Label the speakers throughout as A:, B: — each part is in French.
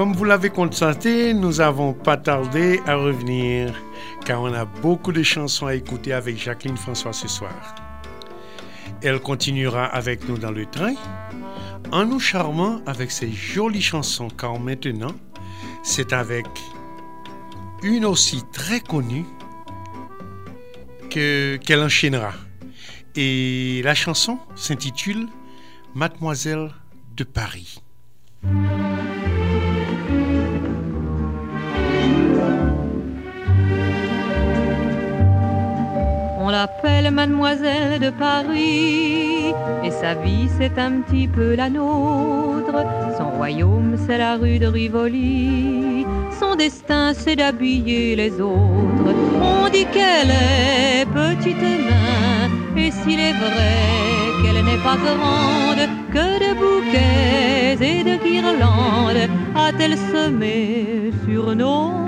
A: Comme vous l'avez constaté, nous n'avons pas tardé à revenir, car on a beaucoup de chansons à écouter avec Jacqueline François ce soir. Elle continuera avec nous dans le train, en nous charmant avec ses jolies chansons, car maintenant, c'est avec une aussi très connue qu'elle enchaînera. Et la chanson s'intitule Mademoiselle de Paris.
B: On l'appelle Mademoiselle de Paris, et sa vie c'est un petit peu la nôtre. Son royaume c'est la rue de Rivoli, son destin c'est d'habiller les autres. On dit qu'elle est petite et mince, et s'il est vrai qu'elle n'est pas grande, que de bouquets et de guirlandes a-t-elle semé sur nos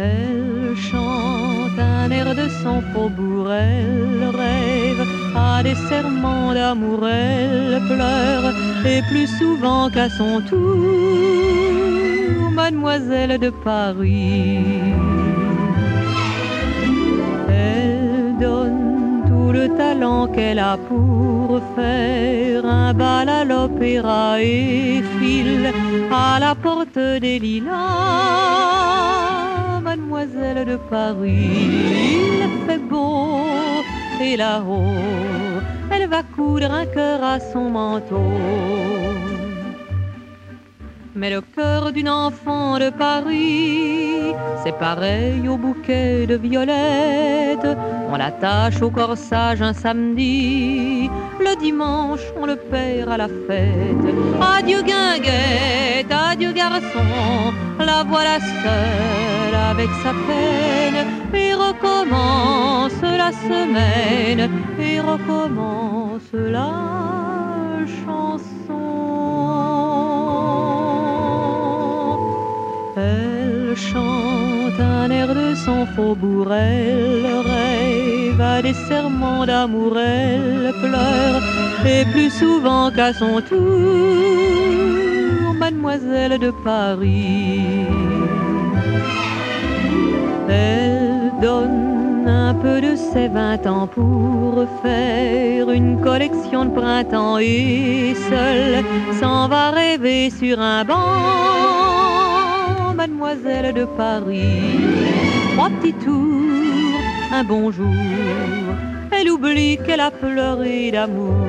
B: Elle chante un air de son faubourg, elle rêve à des serments d'amour, elle pleure, et plus souvent qu'à son tour, mademoiselle de Paris. Elle donne tout le talent qu'elle a pour faire un bal à l'opéra et file à la porte des lilas mademoiselle de Paris. Il fait beau et là-haut, elle va coudre un cœur à son manteau. Mais le cœur d'une enfant de Paris, c'est pareil au bouquet de violettes. On l'attache au corsage un samedi, le dimanche on le perd à la fête. Adieu guinguette, adieu garçon, la voilà seule avec sa peine. Et recommence la semaine, et recommence la chanson. Elle chante un air de son faubourg, elle rêve à des serments d'amour, elle pleure, et plus souvent qu'à son tour, mademoiselle de Paris. Elle donne un peu de ses vingt ans pour faire une collection de printemps et seule s'en va rêver sur un banc, mademoiselle de Paris. Trois petits tours, un bonjour, elle oublie qu'elle a pleuré d'amour.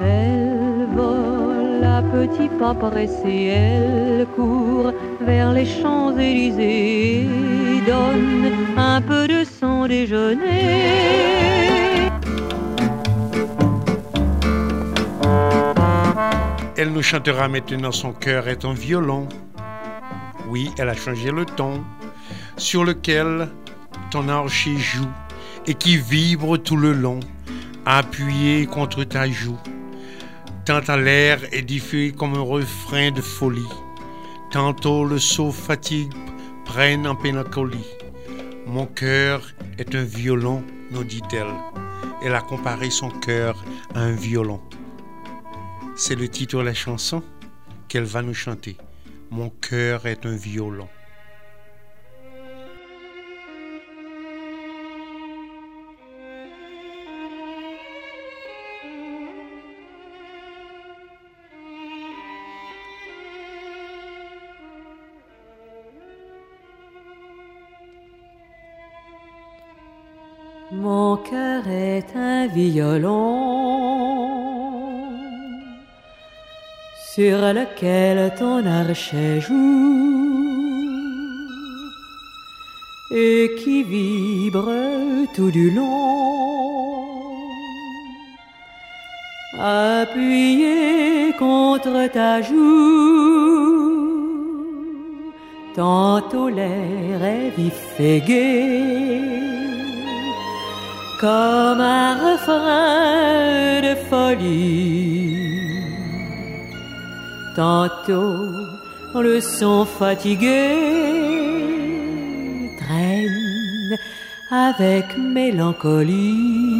B: Elle vole à petits pas pressés, elle court vers les Champs-Élysées, donne un peu de son déjeuner.
A: Elle nous chantera maintenant Son cœur est un violon. Oui, elle a changé le ton sur lequel ton archer joue et qui vibre tout le long, appuyé contre ta joue. Tant à l'air édifié comme un refrain de folie. Tantôt le saut fatigue prenne en pénacolie. Mon cœur est un violon, nous dit-elle. Elle a comparé son cœur à un violon. C'est le titre de la chanson qu'elle va nous chanter. Mon cœur est un violon.
C: Mon cœur est un violon sur lequel ton archet joue et qui vibre tout du long, appuyé contre ta joue. Tantôt l'air est vif et gai comme un refrain de folie. Tantôt, le son fatigué traîne avec mélancolie.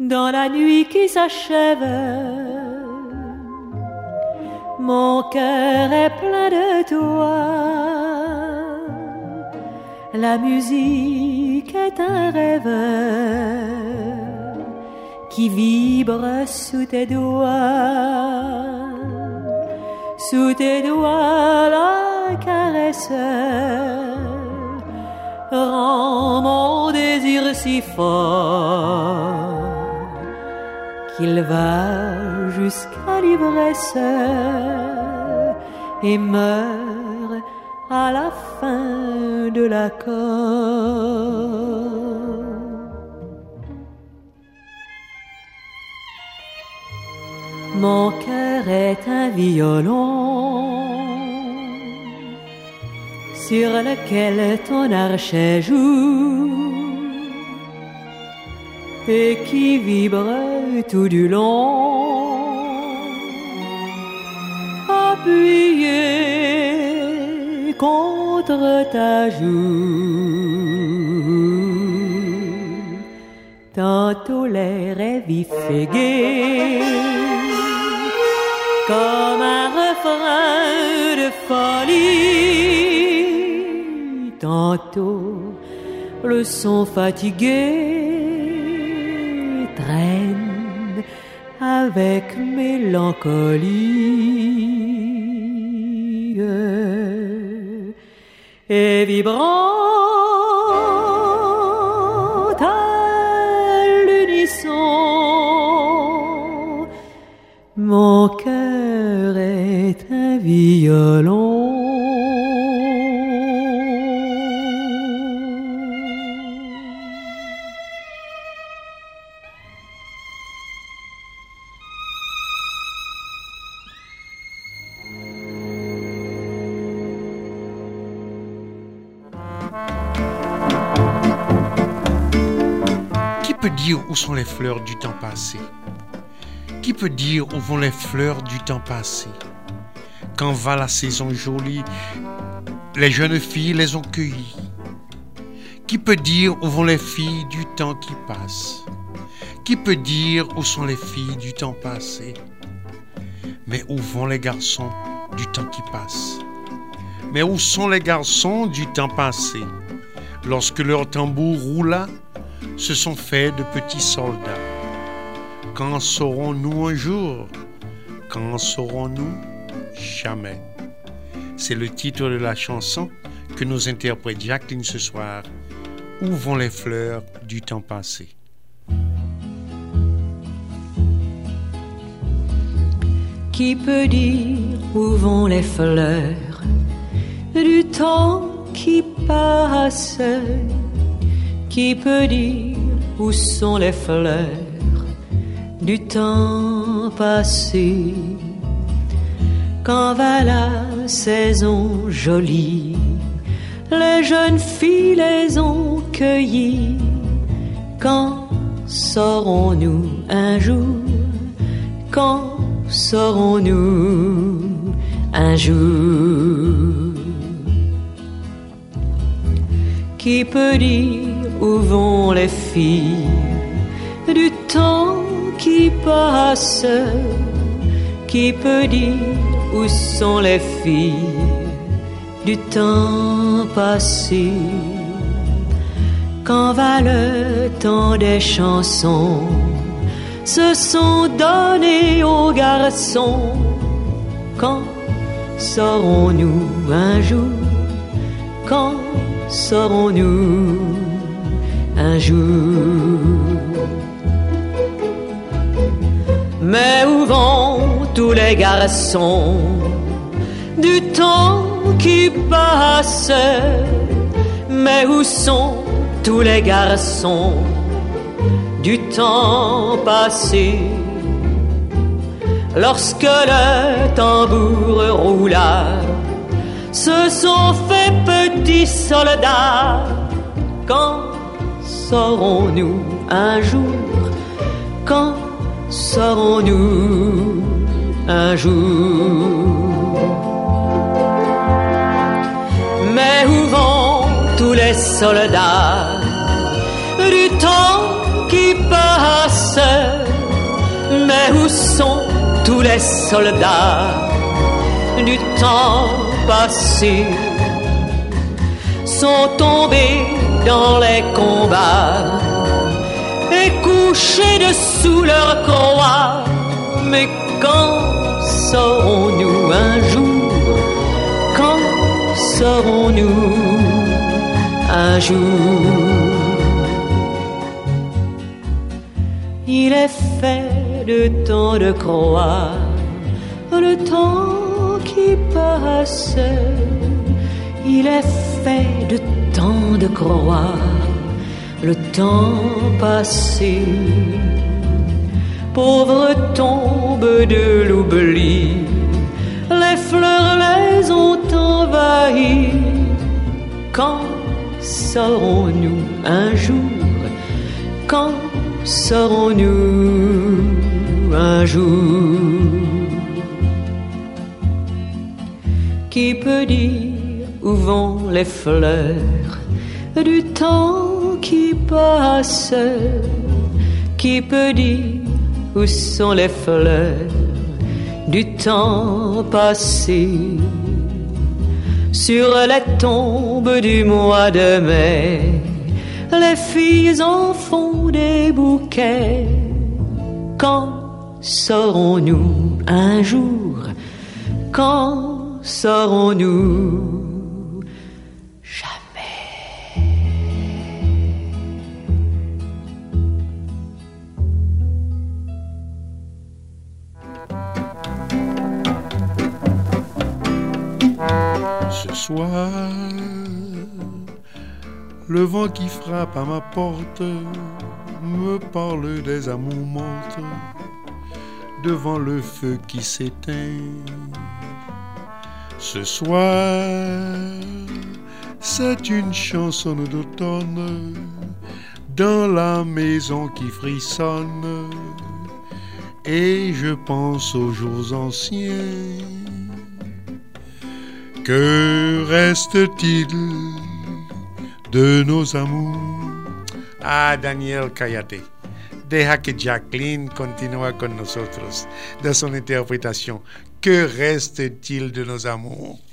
B: Dans la nuit qui s'achève, mon cœur est plein de toi. La musique est un rêve qui vibre sous tes doigts. Sous tes doigts, la caresse rend mon désir si fort qu'il va jusqu'à l'ivresse et meurt à la fin de l'accord. Mon cœur est un violon sur lequel ton archet joue et qui vibre tout du long, appuyé contre ta joue. Tantôt l'air est vif et gai, comme un refrain de folie tantôt le son fatigué traîne avec mélancolie et vibrant à l'unisson. Mon cœur est un violon.
A: Sont les fleurs du temps passé? Qui peut dire où vont les fleurs du temps passé? Quand va la saison jolie, les jeunes filles les ont cueillies. Qui peut dire où vont les filles du temps qui passe Qui peut dire où sont les filles du temps passé? Mais où vont les garçons du temps qui passe? Mais où sont les garçons du temps passé? Lorsque leur tambour roula se sont faits de petits soldats. Quand saurons-nous un jour? Quand saurons-nous Jamais? C'est le titre de la chanson que nous interprète Jacqueline ce soir. Où vont les fleurs du temps passé?
B: Qui peut dire où vont les fleurs du temps qui passe? Qui peut dire où sont les fleurs du temps passé. Quand va la saison jolie Les jeunes filles les ont cueillies. Quand saurons-nous un jour Quand saurons-nous un jour? Qui peut dire où vont les filles du temps qui passe Qui peut dire où sont les filles du temps passé? Quand va le temps des chansons Se sont donnés aux garçons. Quand saurons-nous un jour Quand saurons-nous jour. Mais où vont tous les garçons du temps qui passe? Mais où sont tous les garçons du temps passé? Lorsque le tambour roula, se sont fait petits soldats quand saurons-nous un jour Quand saurons-nous un jour? Mais où vont tous les soldats du temps qui passe mais où sont tous les soldats du temps passé? Sont tombés dans les combats et couchés dessous leur croix. Mais quand saurons-nous un jour Quand saurons-nous un jour? Il est fait de tant de croire le temps qui passe. Il est fait de tant de croire le temps passé. Pauvre tombe de l'oubli, les fleurs les ont envahies. Quand saurons-nous un jour? Quand saurons-nous un jour? Qui peut dire où vont les fleurs du temps qui passe? Qui peut dire où sont les fleurs du temps passé? Sur les tombes du mois de mai les filles en font des bouquets. Quand saurons-nous un jour? Quand saurons-nous
A: soir le vent qui frappe à ma porte me parle des amours mortes devant le feu qui s'éteint. Ce soir, c'est une chanson d'automne dans la maison qui frissonne et je pense aux jours anciens. Que reste-t-il de nos amours? Ah, Daniel, cállate. Deja que Jacqueline continúe con nosotros de son interprétation. Que reste-t-il de nos amours?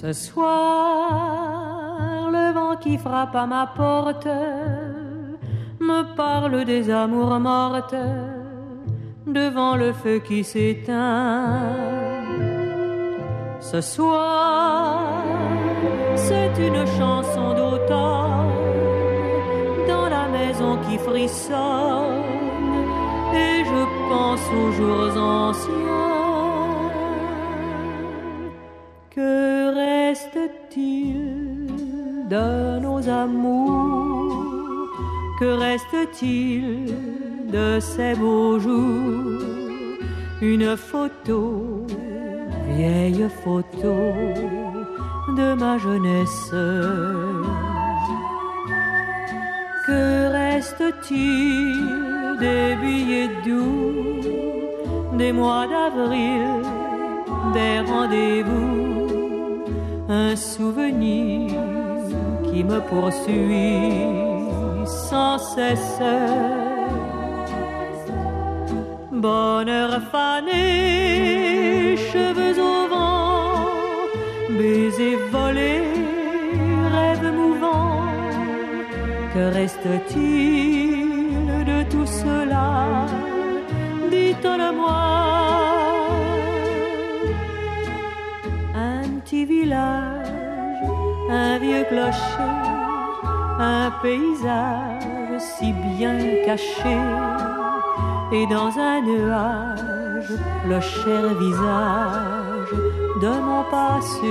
B: Ce soir, le vent qui frappe à ma porte me parle des amours mortes devant le feu qui s'éteint. Ce soir, c'est une chanson d'automne dans la maison qui frissonne et je pense aux jours anciens. Reste-t-il de nos amours Que reste-t-il de ces beaux jours Une photo, vieille photo de ma jeunesse. Que reste-t-il des billets doux, des mois d'avril, des rendez-vous un souvenir qui me poursuit sans cesse. Bonheur fané, cheveux au vent, baiser volé, rêve mouvant. Que reste-t-il un vieux clocher, un paysage si bien caché, et dans un nuage, le cher visage de mon passé.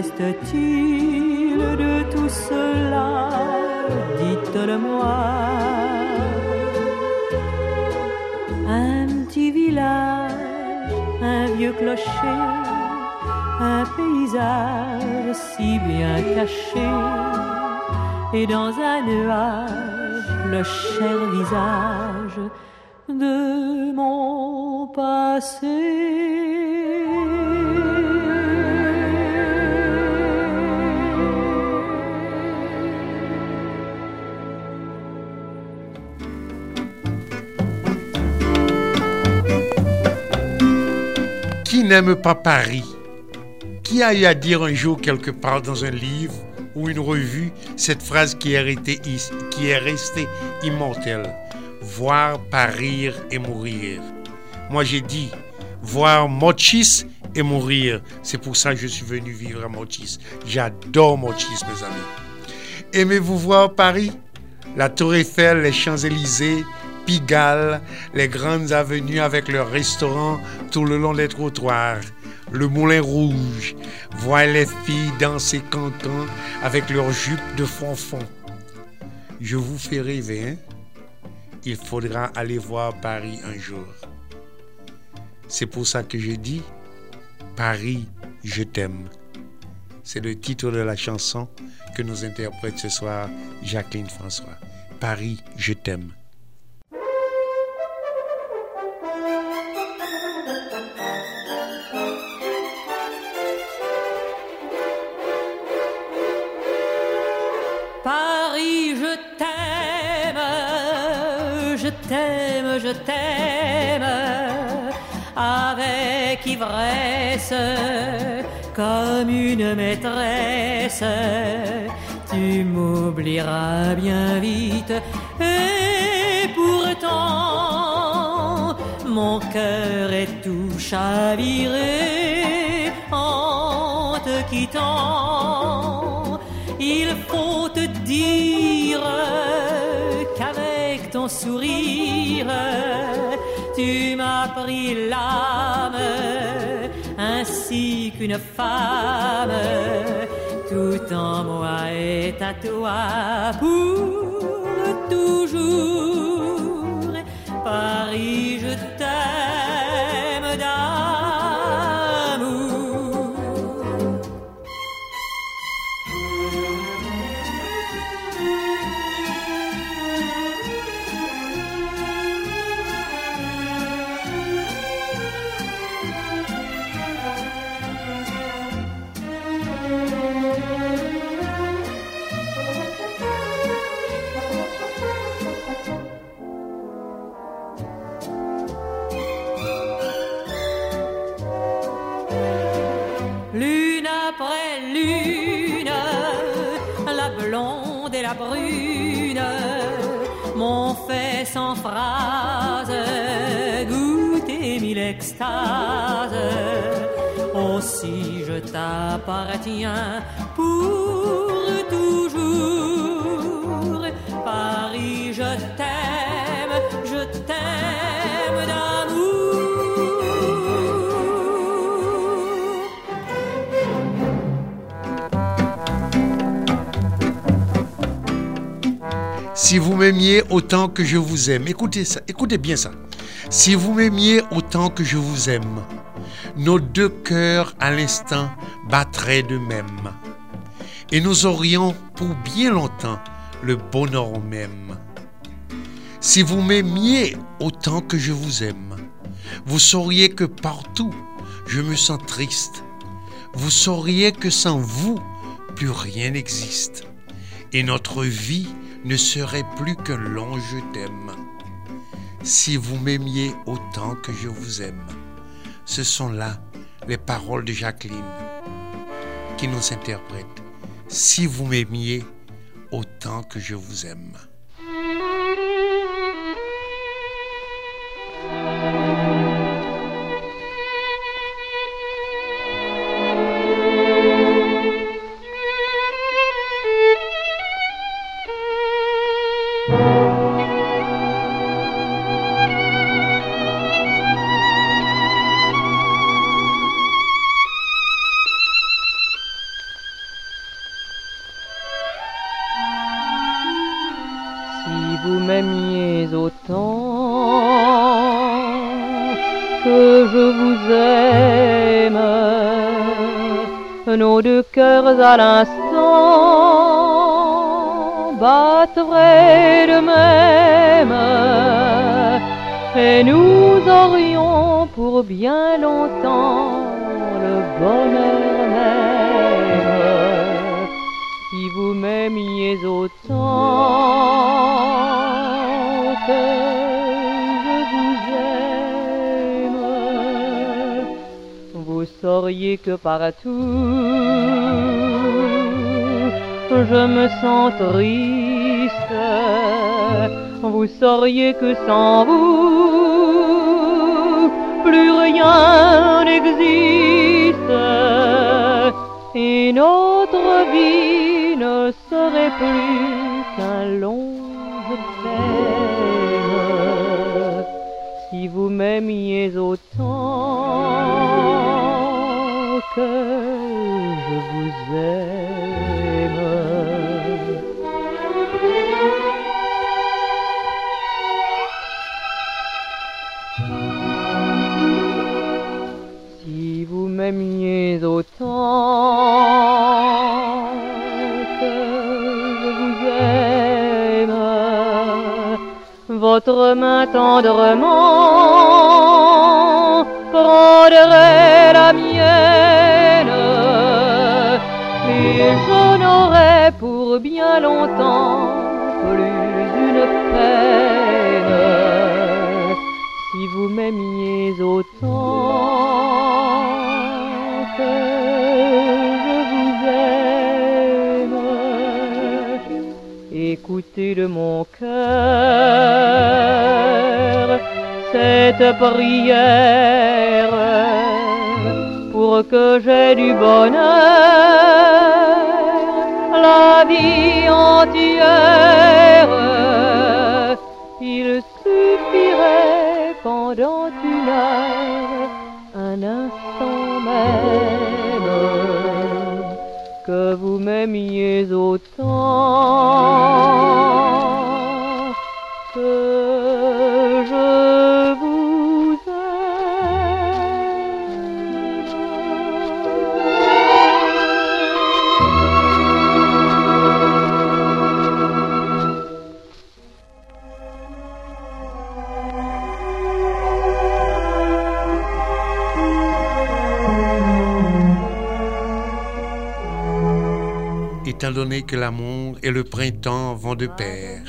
B: Reste-t-il de tout cela Dites-le-moi. Un petit village, un vieux clocher, un paysage si bien caché, et dans un nuage, le cher visage de mon passé.
A: N'aime pas Paris Qui a eu à dire un jour quelque part dans un livre ou une revue cette phrase qui est, restée, immortelle? Voir Paris et mourir. Moi j'ai dit voir Mochis et mourir. C'est pour ça que je suis venu vivre à Mochis. J'adore Mochis, mes amis. Aimez-vous voir Paris? La Tour Eiffel, les Champs-Élysées, Pigalle, les grandes avenues avec leurs restaurants tout le long des trottoirs, le Moulin Rouge, voir les filles danser cancan avec leurs jupes de fonfon. Je vous fais rêver, hein? Il faudra aller voir Paris un jour. C'est pour ça que je dis Paris, je t'aime. C'est le titre de la chanson que nous interprète ce soir Jacqueline François. Paris, je t'aime.
B: Je t'aime avec ivresse comme une maîtresse. Tu m'oublieras bien vite et pourtant mon cœur est tout chaviré en te quittant. Il faut te dire ton sourire, tu m'as pris l'âme ainsi qu'une femme. Tout en moi est à toi pour toujours. Paris, je pour toujours. Paris, je t'aime, je t'aime
A: Si vous m'aimiez autant que je vous aime, écoutez ça, écoutez bien ça. Si vous m'aimiez autant que je vous aime, nos deux cœurs à l'instant battraient de même. Et nous aurions pour bien longtemps le bonheur même. Si vous m'aimiez autant que je vous aime, vous sauriez que partout je me sens triste. Vous sauriez que sans vous, plus rien n'existe. Et notre vie ne serait plus qu'un long je t'aime. Si vous m'aimiez autant que je vous aime, ce sont là les paroles de Jacqueline qui nous interprètent. Si vous m'aimiez autant que je vous aime.
B: Que je vous aime, nos deux cœurs à l'instant battraient de même. Et nous aurions pour bien longtemps le bonheur même. Si vous m'aimiez autant sauriez que partout je me sens triste vous sauriez que sans vous, plus rien n'existe. Et notre vie ne serait plus qu'un long peine si vous m'aimiez autant que je vous aime. m'aimiez autant que je vous aime, votre main tendrement prendrait la mienne et je n'aurais pour bien longtemps plus une peine si vous m'aimiez autant je vous aime. Écoutez de mon cœur cette prière pour que j'ai du bonheur vie entière. Il suffirait pendant une heure un instant même que vous m'aimiez autant
A: étant donné que l'amour et le printemps vont de pair.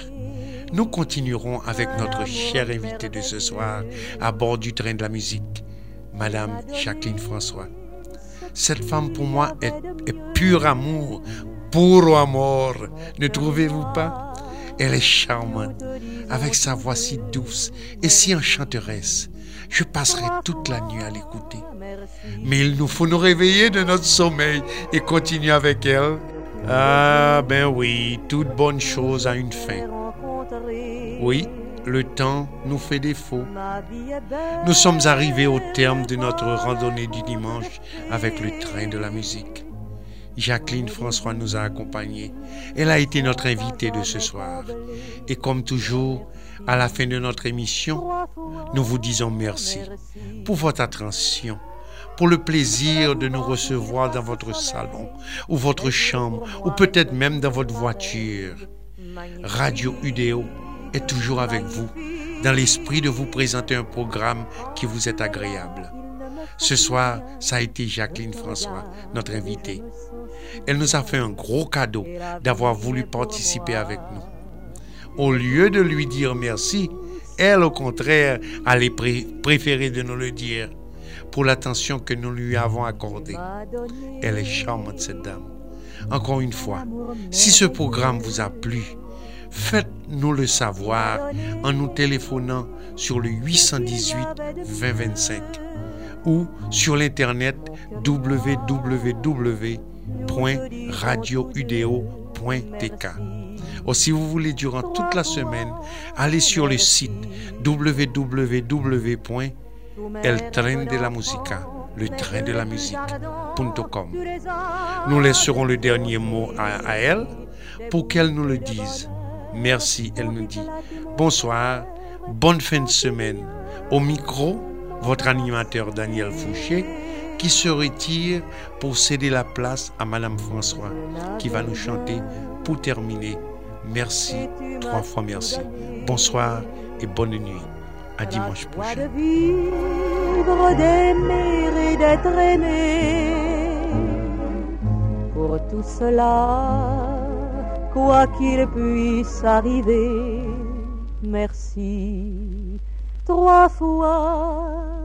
A: Nous continuerons avec notre chère invitée de ce soir à bord du train de la musique, Madame Jacqueline François. Cette femme pour moi est, est pur amour, pur amour, ne trouvez-vous pas? Elle est charmante, avec sa voix si douce et si enchanteresse. Je passerai toute la nuit à l'écouter. Mais il nous faut nous réveiller de notre sommeil et continuer avec elle ah ben oui, toute bonne chose a une fin. Oui, le temps nous fait défaut. Nous sommes arrivés au terme de notre randonnée du dimanche avec le train de la musique. Jacqueline François nous a accompagnés. Elle a été notre invitée de ce soir. Et comme toujours, à la fin de notre émission, nous vous disons merci pour votre attention pour le plaisir de nous recevoir dans votre salon ou votre chambre ou peut-être même dans votre voiture. Radio Udéo est toujours avec vous dans l'esprit de vous présenter un programme qui vous est agréable. Ce soir, ça a été Jacqueline François, notre invitée. Elle nous a fait un gros cadeau d'avoir voulu participer avec nous. Au lieu de lui dire merci, elle, au contraire, allait préférer de nous le dire pour l'attention que nous lui avons accordée. Elle est charmante, cette dame. Encore une fois, si ce programme vous a plu, faites-nous le savoir en nous téléphonant sur le 818 2025 ou sur l'internet www.radioudeo.tk. Ou si vous voulez durant toute la semaine, allez sur le site www El Tren de la Musica, le train de la musique.com. Nous laisserons le dernier mot à, elle pour qu'elle nous le dise. Merci, elle nous dit. Bonsoir, bonne fin de semaine. Au micro, votre animateur Daniel Fouché qui se retire pour céder la place à Madame François qui va nous chanter pour terminer. Merci, trois fois merci. Bonsoir et bonne nuit. Dimanche prochain.
B: de vivre, d'aimer et d'être aimé. Pour tout cela, quoi qu'il puisse arriver, merci trois fois